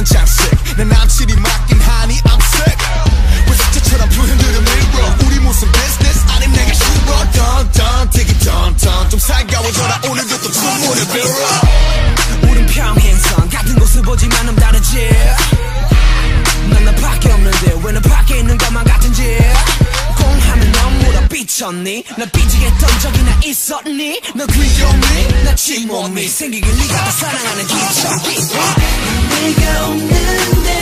나는 장식 내 남친이 맡긴 하니 I'm sick. 외숙제처럼 불흔들어 밀고 우리 무슨 business 아님 내가 싫어. 던던 되게 던던 좀 살가워져라. 오늘도 또 주문을 빌어. 우린 평행선. 같은 곳을 보지만 넌 다르지. 난나 밖에 없는데 왜 너 밖에 있는 것만 같은지. 공하면 넌 물어 삐쳤니? 나 삐지게 던 적이나 있었니? 너 귀엽니 나 침몸이 생기길 네가 다 사랑하는 기적이. 내가 없는 내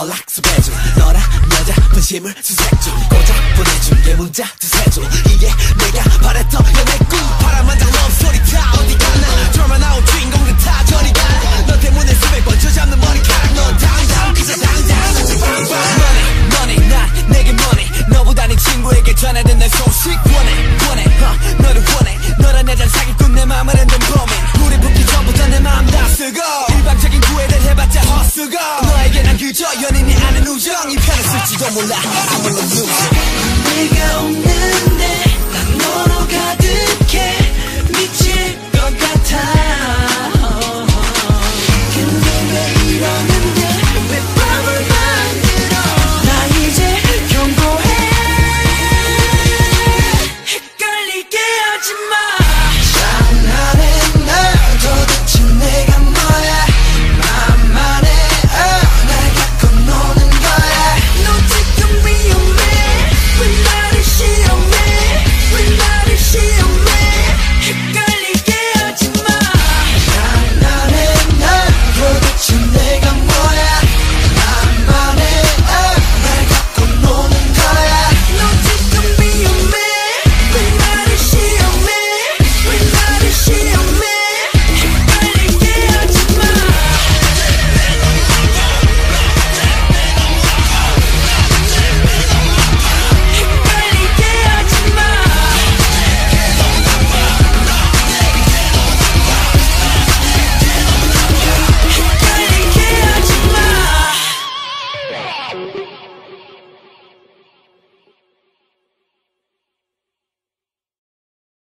덜 학습해줘 너라 여자 분심을 수색중 고작 보내준 게 문자 두세줘 이게 내가 바랬던 연애 꿈. 바람만 장놈 소리 타 어디 가나. 드라마 나온 주인공 그타 저리 가너 때문에 수백 번 저잡는 머리카락. 넌 당당 그저 당당 너네 너네 난 내게 뭐니 너보다 네 친구에게 전해든 내 소식 원해 원해. 어, 너를 원해. 너란 내잔 사기 mulher.